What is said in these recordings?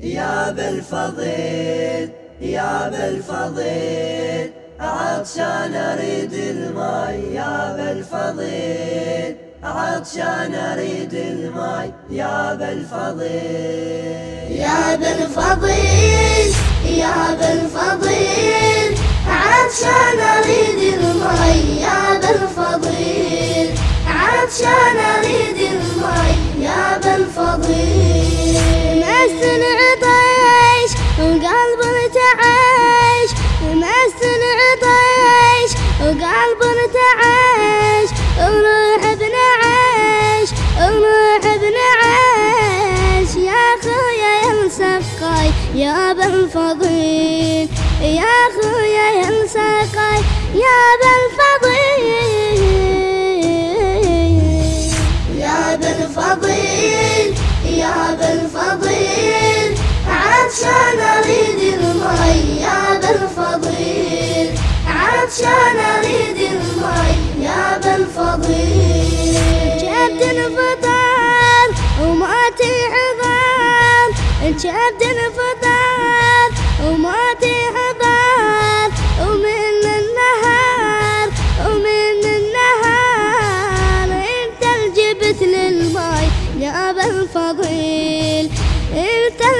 يا بالفضيل يا بالفضيل عطشان أريد الماي. يا بالفضيل عطشان أريد الماي. يا بالفضيل يا بالفضيل يا بالفضيل عطشان أريد الماي. يا بالفضيل عطشان يا بالفضيل يا خويا يا مسقاي يا بالفضيل يا بالفضيل يا بالفضيل عطشان اريد الماي يا بالفضيل عطشان اريد الماي يا بالفضيل جبت الفطار وماتي عذار جبت الفطار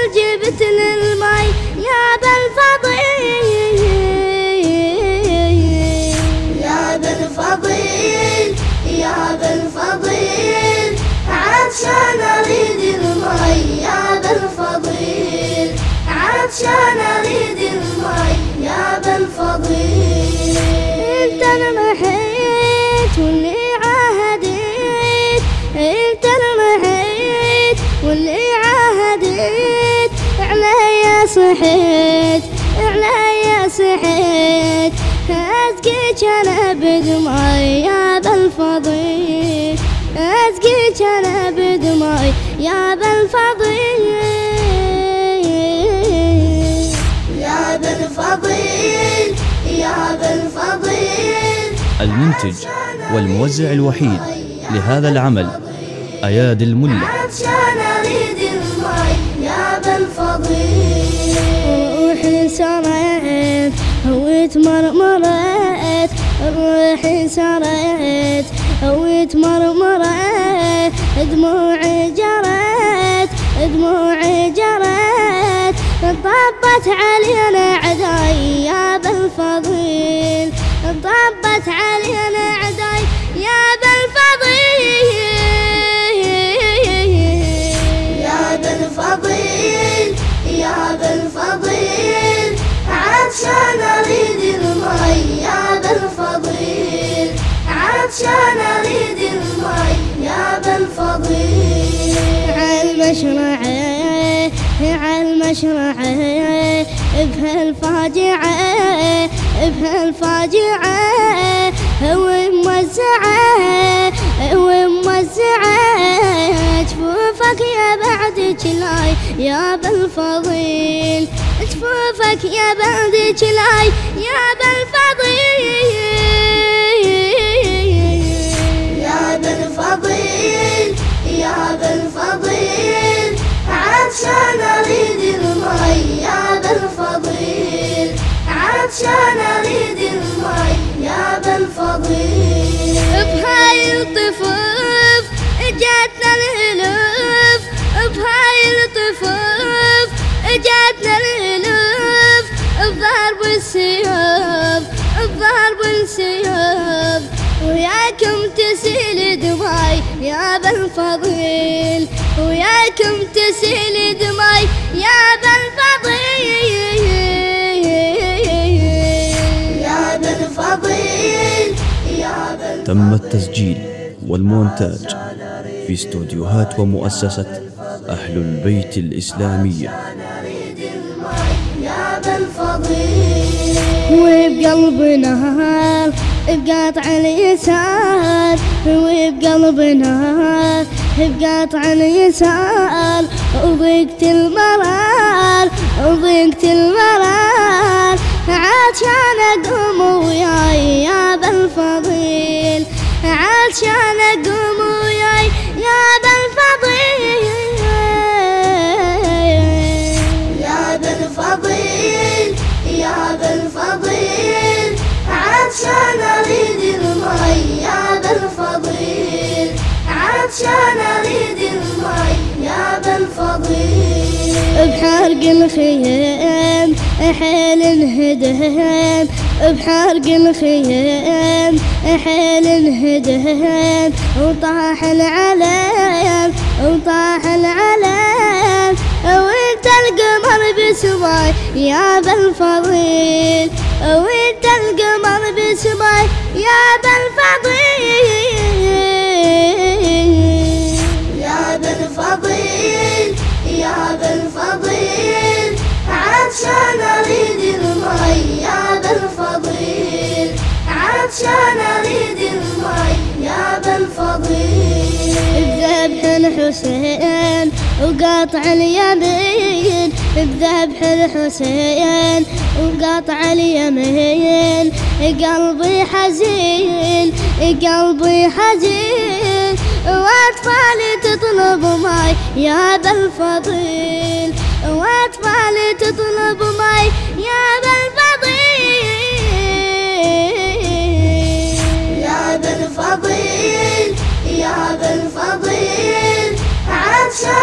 الجبت للماي يا بالفضيل يا بالفضيل يا بالفضيل عطشان اريد الماي يا بالفضيل عطشان اريد الماي يا بالفضيل أنا بدمعي يا بالفضيل اسقيك أنا بدمعي يا بالفضيل يا بالفضيل يا بالفضيل المنتج والموزع الوحيد لهذا العمل أياد الملا عطشان اريد الماي يا بالفضيل روحي سريت هويت مرمرت روحي سريت هويت مرمرت دموعي جرت دموعي جرت. طبت علينا عداي يا بالفضيل طبت علينا عداي يا بالفضيل عطشان اريد الماي يا بالفضيل عالمشرعه عالمشرعه بهالفاجعه بهالفاجعه هو موزعه هو موزعه جفوفك يا بعد جلاي يا بالفضيل جفوفك يا بعد جلاي يا بالفضيل عطشان أريد الماي يا بالفضيل بهاي الطفوف اجتنا الالوف بهاي الطفوف اجتنا الالوف بضرب السيوف بضرب السيوف وياكم تسيل دماي يا بالفضيل وياكم تسيل دماي تم التسجيل والمونتاج في استوديوهات ومؤسسة أهل البيت الإسلامية. يا بالفضيل وبقلب نهار بقاطع اليسار وبقلب نهار بقاطع اليسار وضيقت المرار وضيقت المرار. عشان أقوم وياي يا بالفضيل عشان أقوم وياي يا بالفضيل يا بالفضيل يا بالفضيل عشان أريد المي يا بالفضيل عشان أريد المي يا بالفضيل بحرق الخيل حيل انهدم بحرق الخيام. حيل انهدم وطاح العلم وطاح العلم. وانت القمر بسماي يا بالفضيل وانت القمر بسماي يا بالفضيل يا بالفضيل عطشان أريد المي يا بالفضيل بذبح الحسين وقاطع اليمين. بذبح الحسين وقاطع اليمين. قلبي حزين قلبي حزين. وأطفالي تطلب ماي يا بالفضيل وأطفالي تطلب ماي يا بالفضيل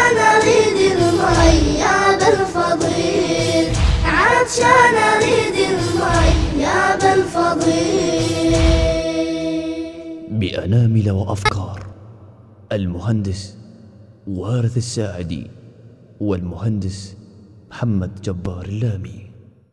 عطشان اريد المي يا بالفضيل عطشان اريد المي يا بالفضيل بأنامل وأفكار. المهندس وارث الساعدي والمهندس محمد جبار اللامي.